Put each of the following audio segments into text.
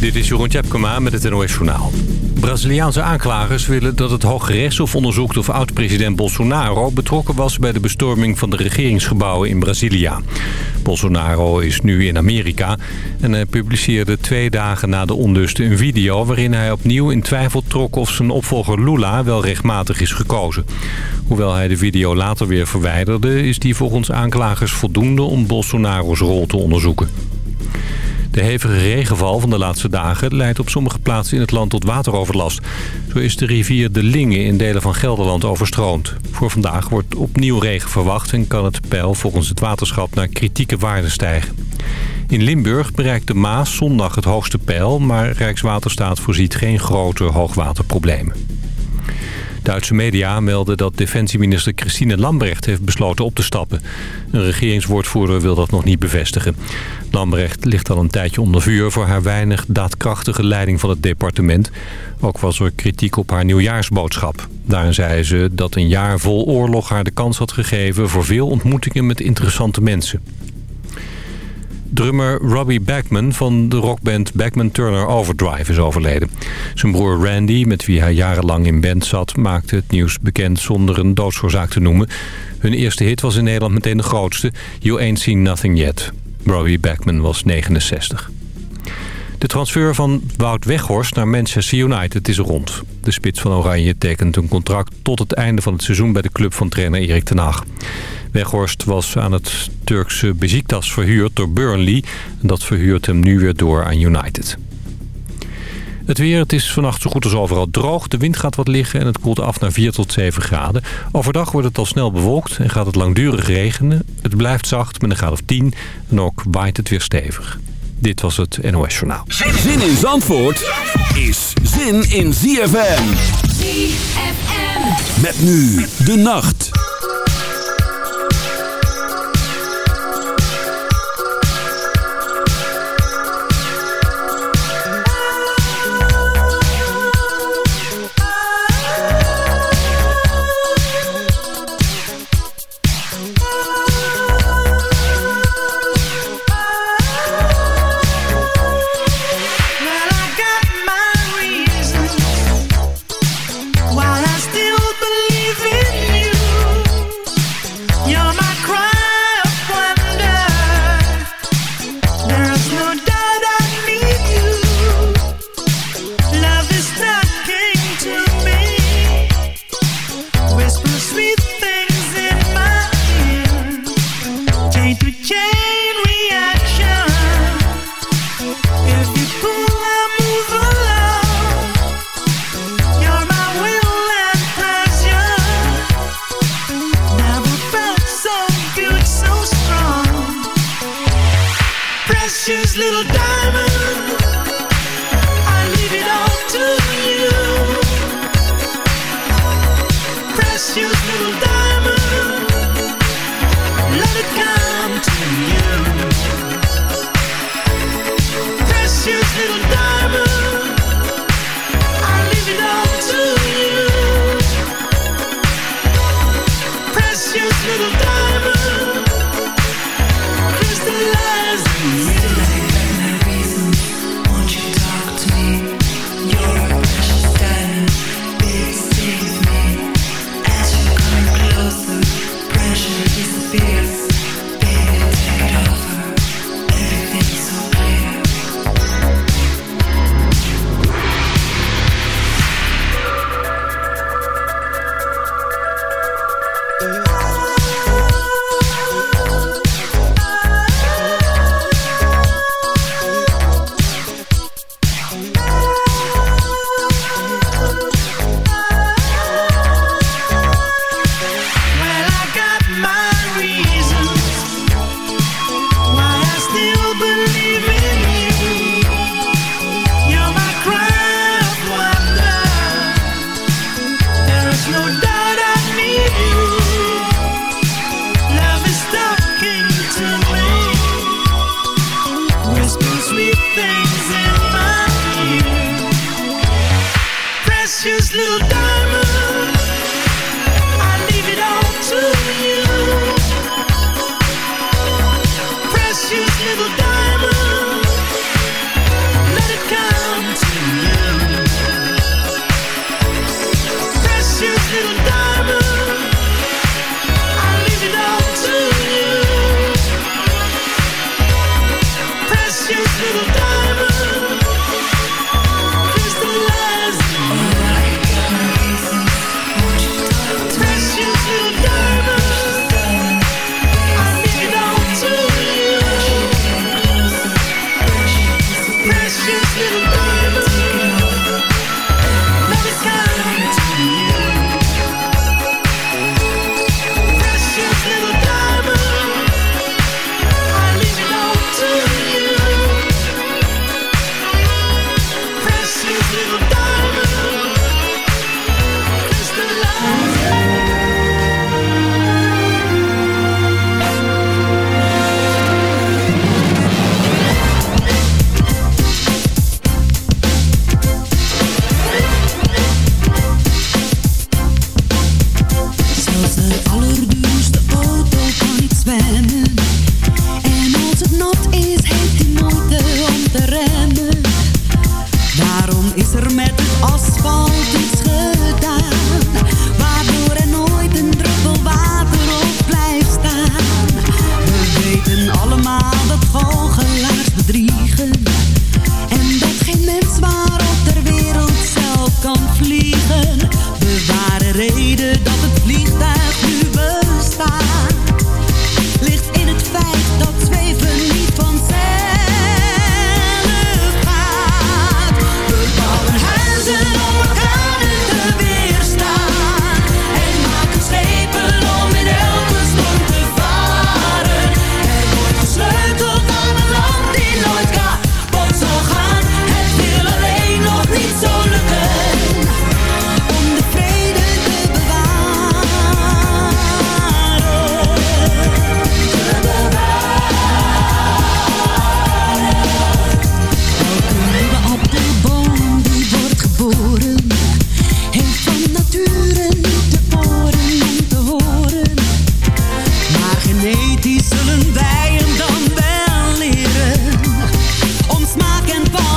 Dit is Jeroen Tjepkema met het NOS Journaal. Braziliaanse aanklagers willen dat het Hoge Rechtshof onderzoekt... of oud-president Bolsonaro betrokken was bij de bestorming van de regeringsgebouwen in Brazilia. Bolsonaro is nu in Amerika en hij publiceerde twee dagen na de onlusten een video... waarin hij opnieuw in twijfel trok of zijn opvolger Lula wel rechtmatig is gekozen. Hoewel hij de video later weer verwijderde... is die volgens aanklagers voldoende om Bolsonaro's rol te onderzoeken. De hevige regenval van de laatste dagen leidt op sommige plaatsen in het land tot wateroverlast. Zo is de rivier de Linge in delen van Gelderland overstroomd. Voor vandaag wordt opnieuw regen verwacht en kan het peil volgens het waterschap naar kritieke waarden stijgen. In Limburg bereikt de Maas zondag het hoogste peil, maar Rijkswaterstaat voorziet geen grote hoogwaterproblemen. Duitse media melden dat defensieminister Christine Lambrecht heeft besloten op te stappen. Een regeringswoordvoerder wil dat nog niet bevestigen. Lambrecht ligt al een tijdje onder vuur voor haar weinig daadkrachtige leiding van het departement. Ook was er kritiek op haar nieuwjaarsboodschap. Daarin zei ze dat een jaar vol oorlog haar de kans had gegeven voor veel ontmoetingen met interessante mensen. Drummer Robbie Backman van de rockband Backman Turner Overdrive is overleden. Zijn broer Randy, met wie hij jarenlang in band zat... maakte het nieuws bekend zonder een doodsoorzaak te noemen. Hun eerste hit was in Nederland meteen de grootste... You Ain't Seen Nothing Yet. Robbie Backman was 69. De transfer van Wout Weghorst naar Manchester United is rond. De spits van Oranje tekent een contract tot het einde van het seizoen... bij de club van trainer Erik ten Hag. Weghorst was aan het Turkse Besiktas verhuurd door Burnley. En dat verhuurt hem nu weer door aan United. Het weer, het is vannacht zo goed als overal droog. De wind gaat wat liggen en het koelt af naar 4 tot 7 graden. Overdag wordt het al snel bewolkt en gaat het langdurig regenen. Het blijft zacht met een graad of 10 en ook waait het weer stevig. Dit was het NOS Journaal. Zin in Zandvoort is zin in ZFM. ZFM. Met nu de nacht.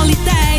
kwaliteit.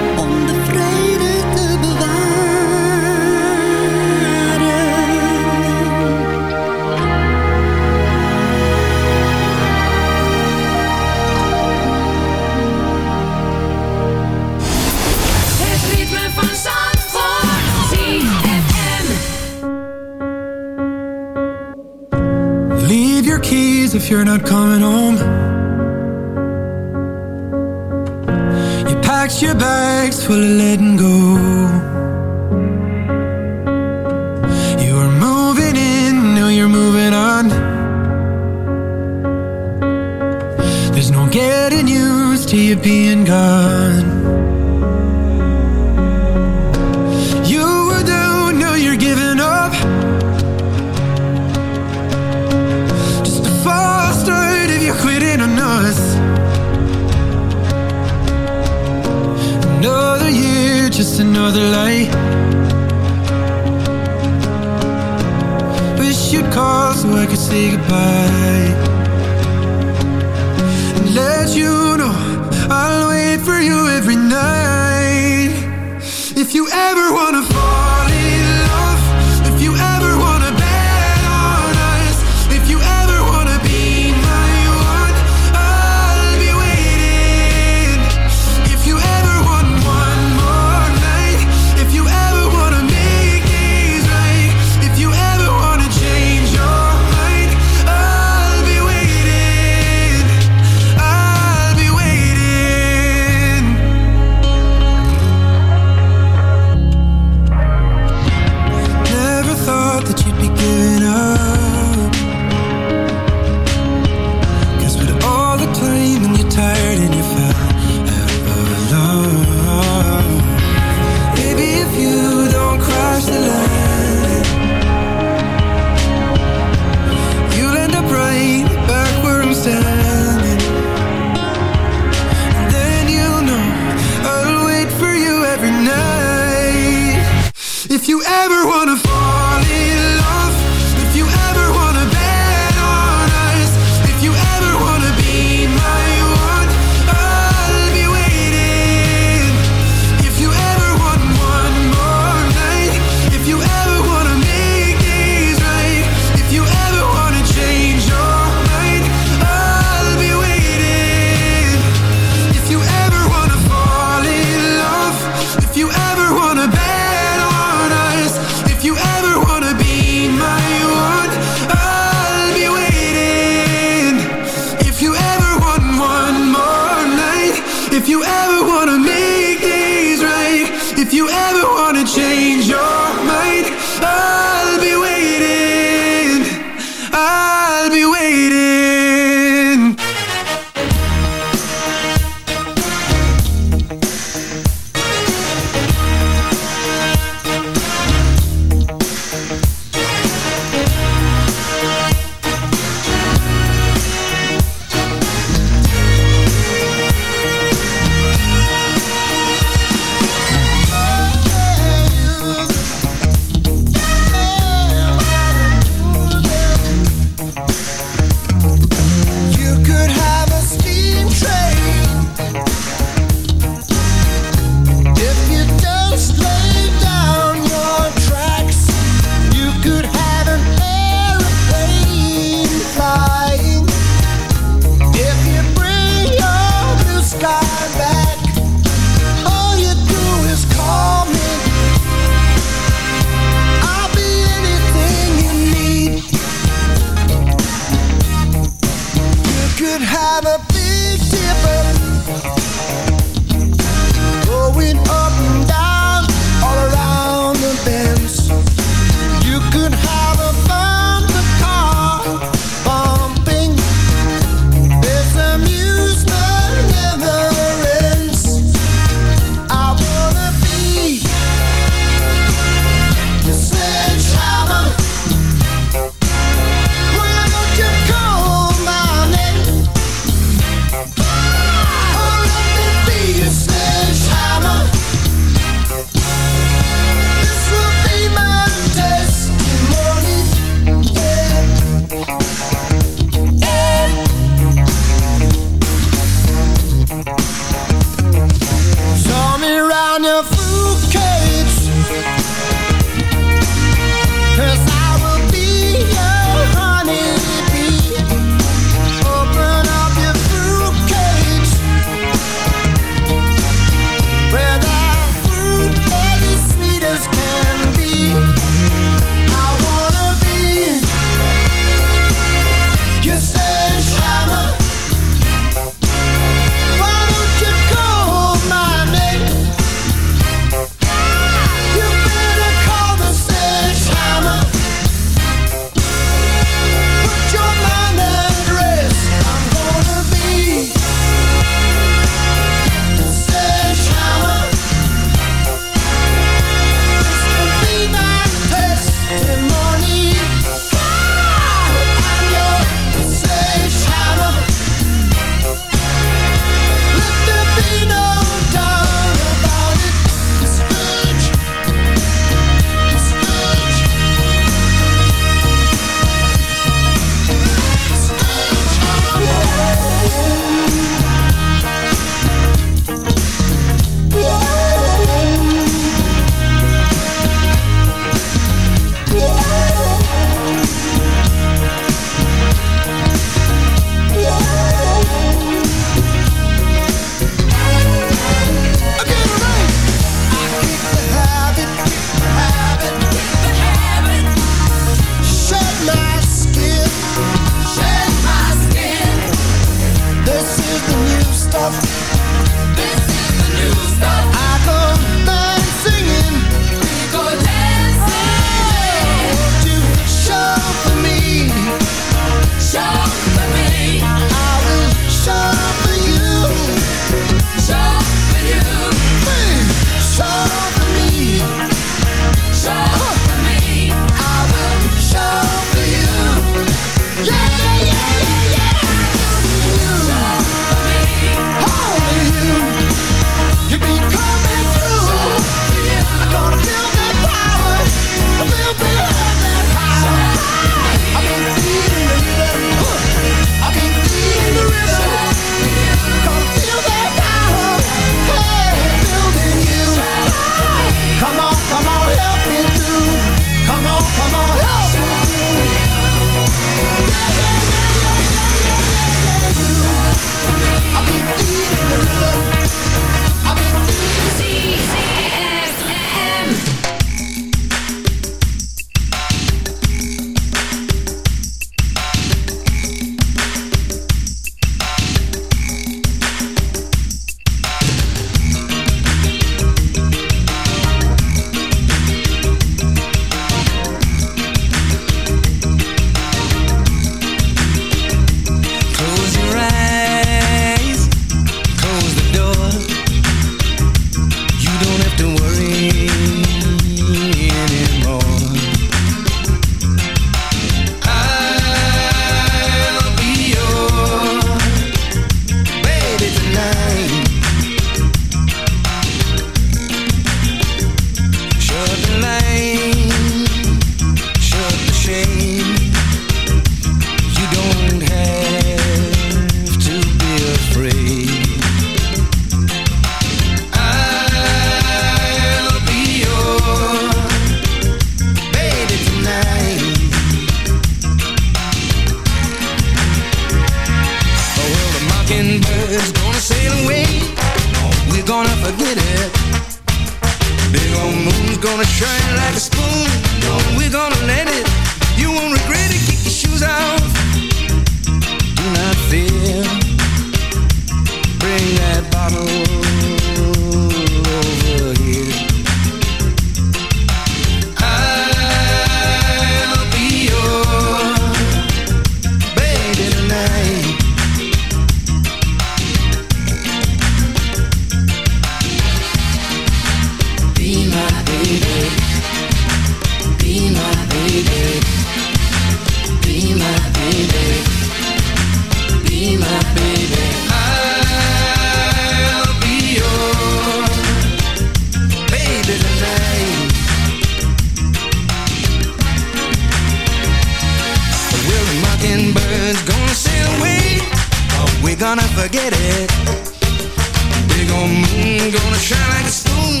gonna shine like a spoon.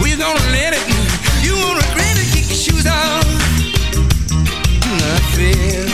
We're gonna let it. You won't regret it. Kick your shoes off. Nothing.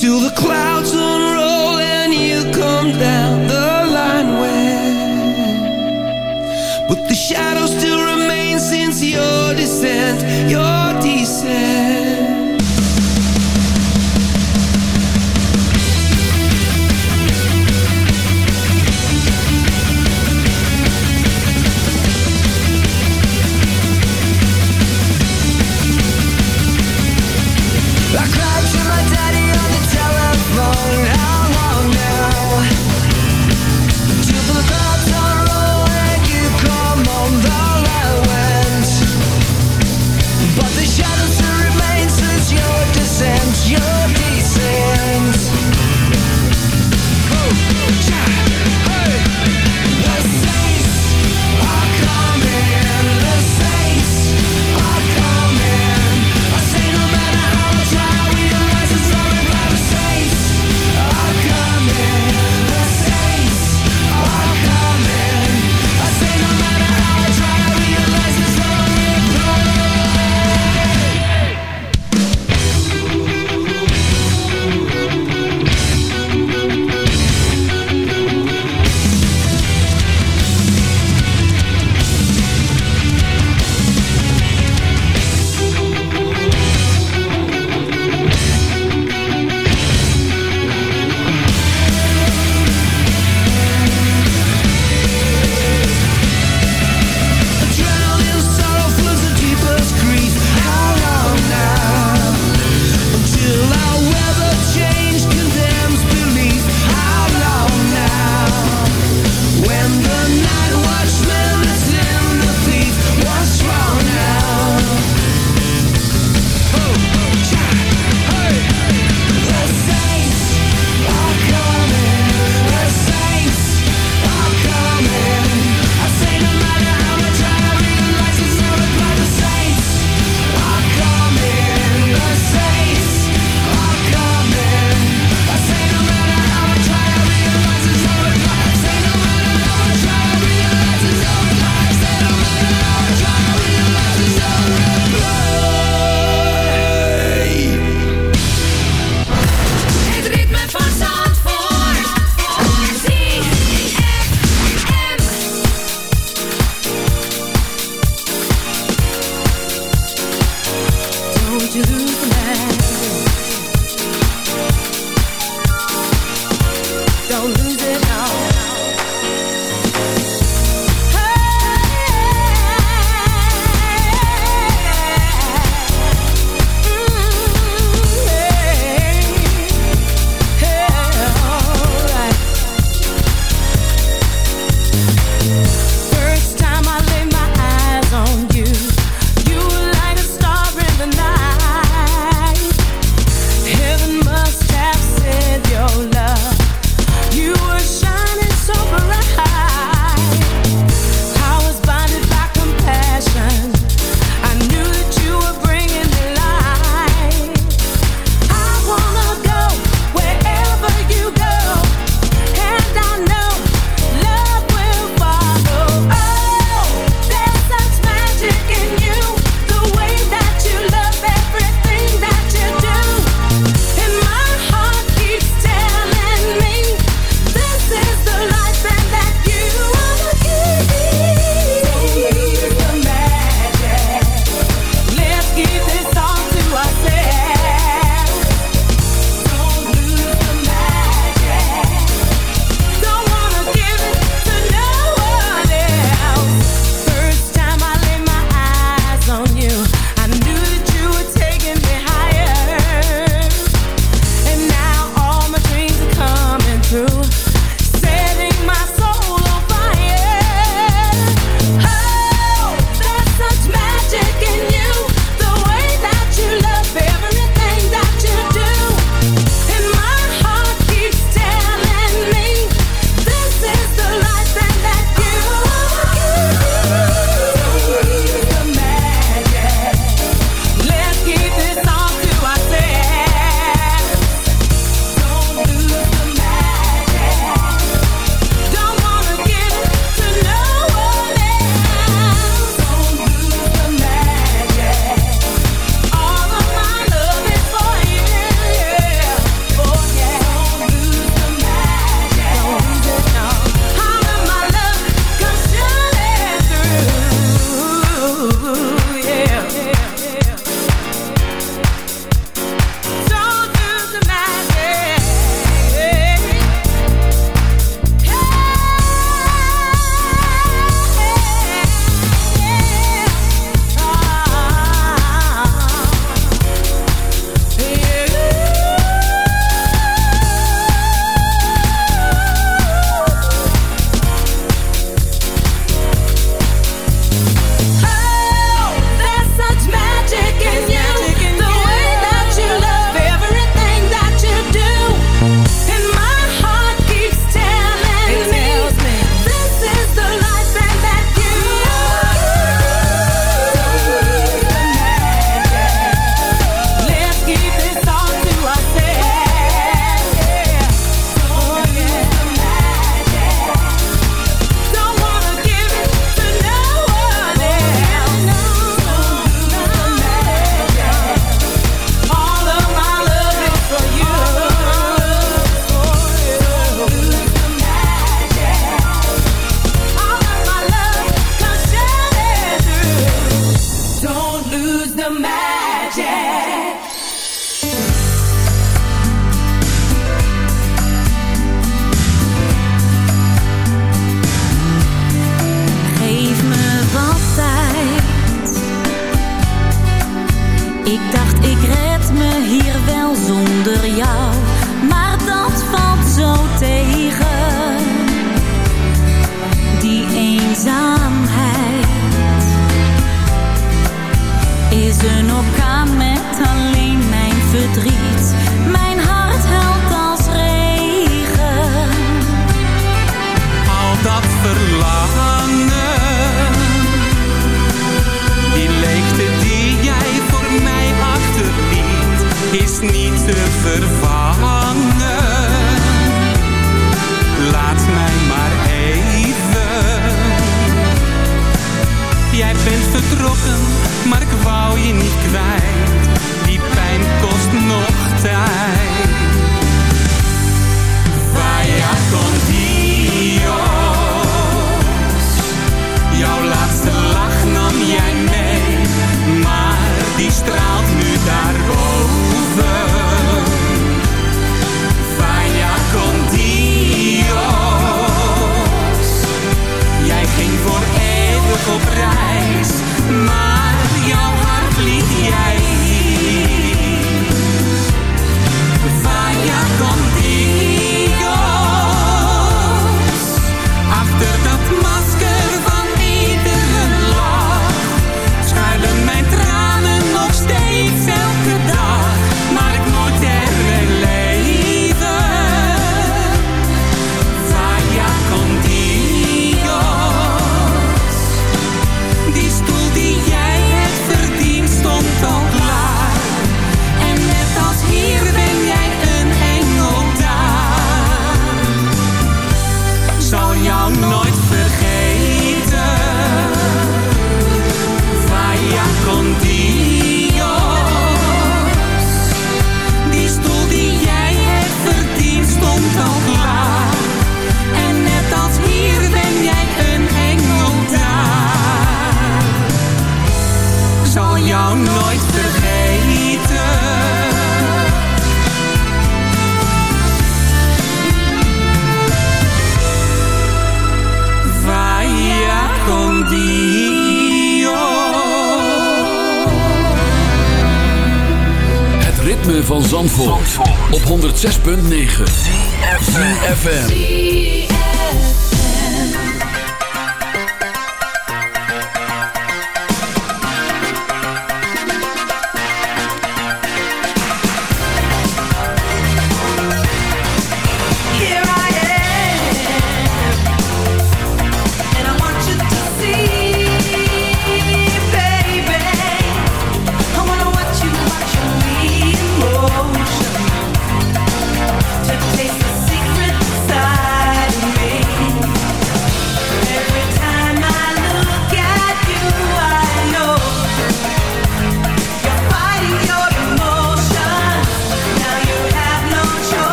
till the clouds unroll and you come down the line where but the shadow still remains since your descent your descent.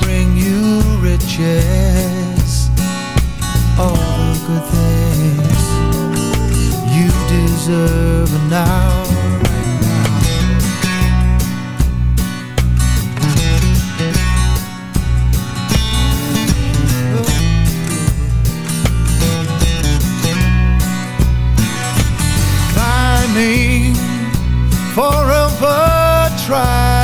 bring you riches, all the good things you deserve now. Right now. Forever try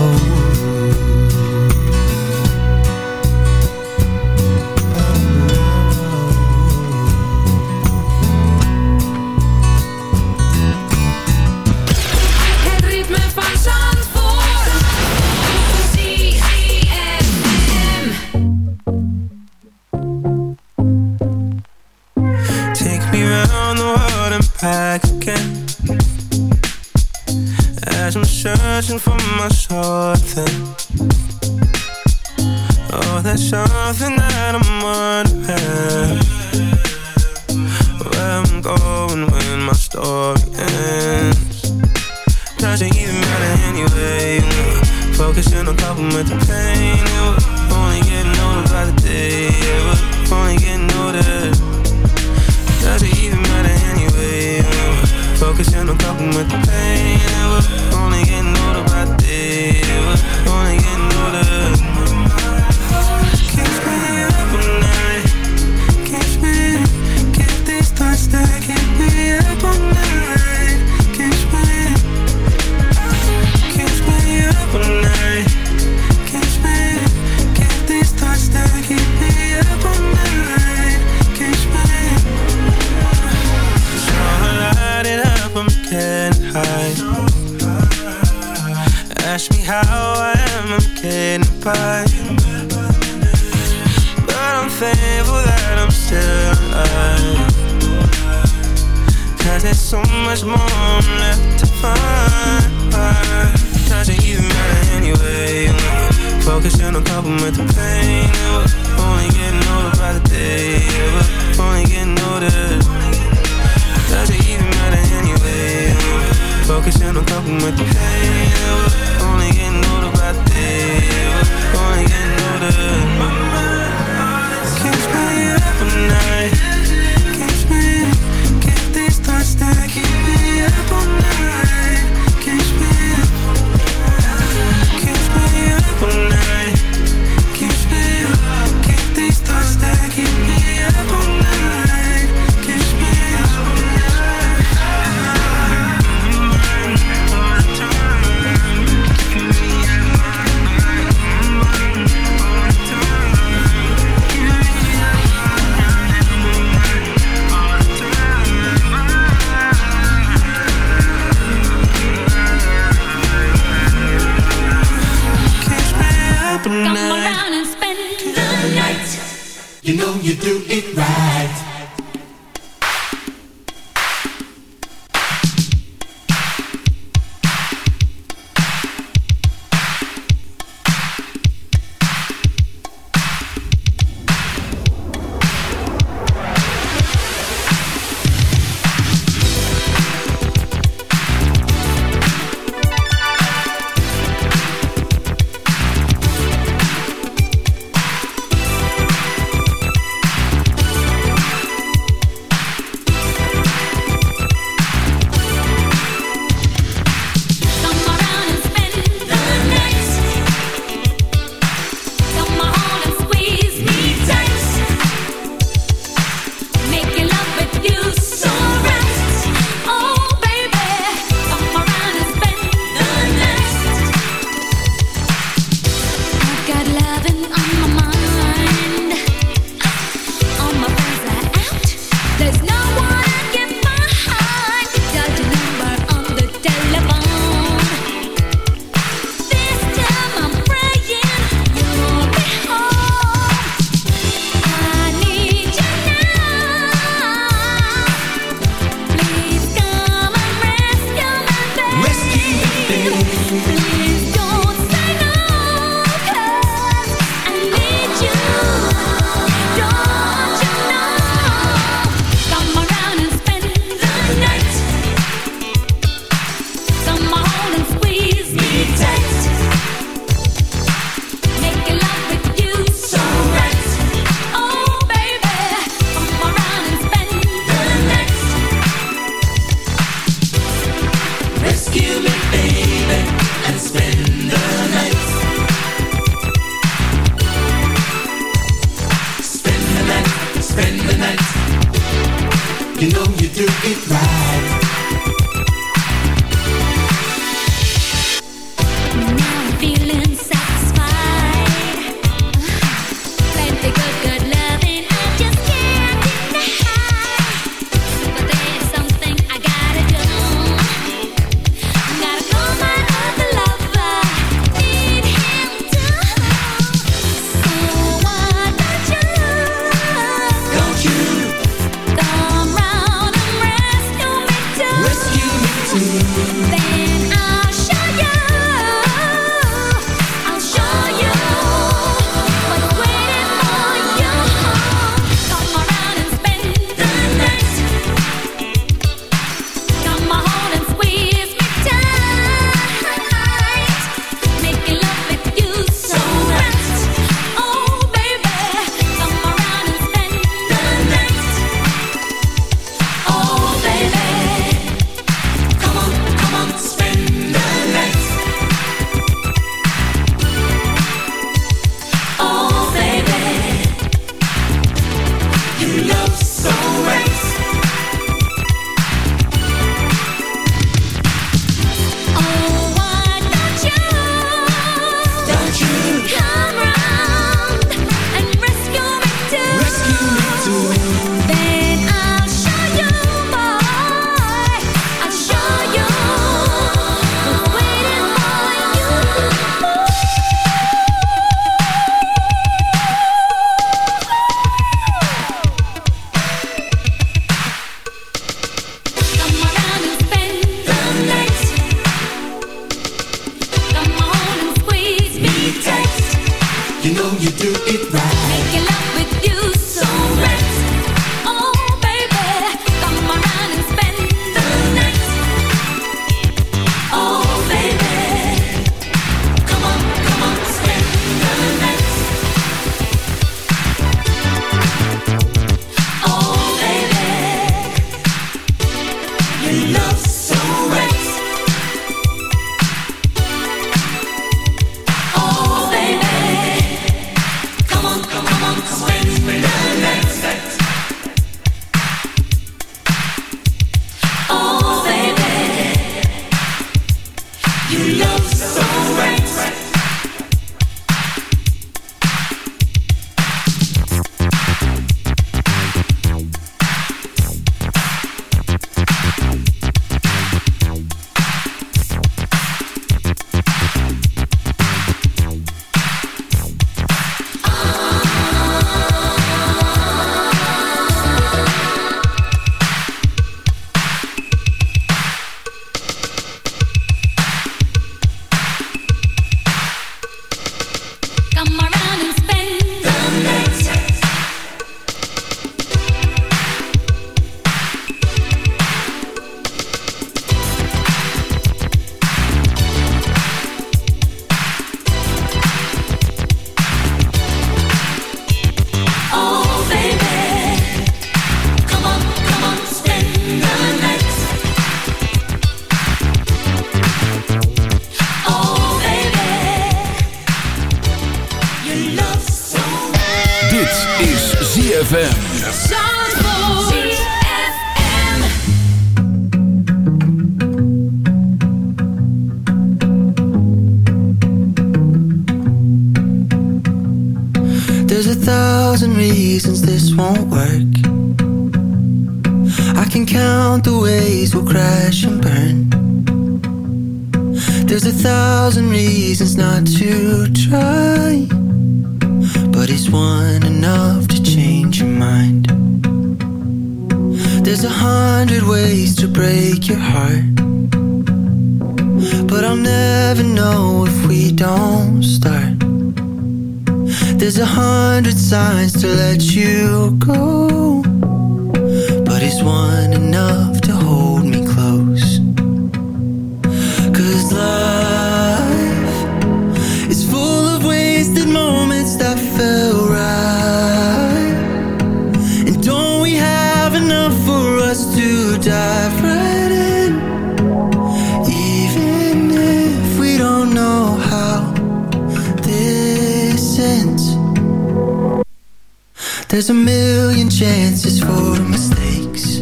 There's a million chances for mistakes.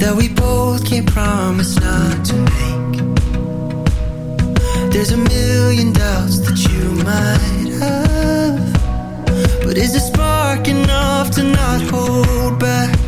that we both can't promise not to make. There's a million doubts that you might have, but is the spark enough to not hold back?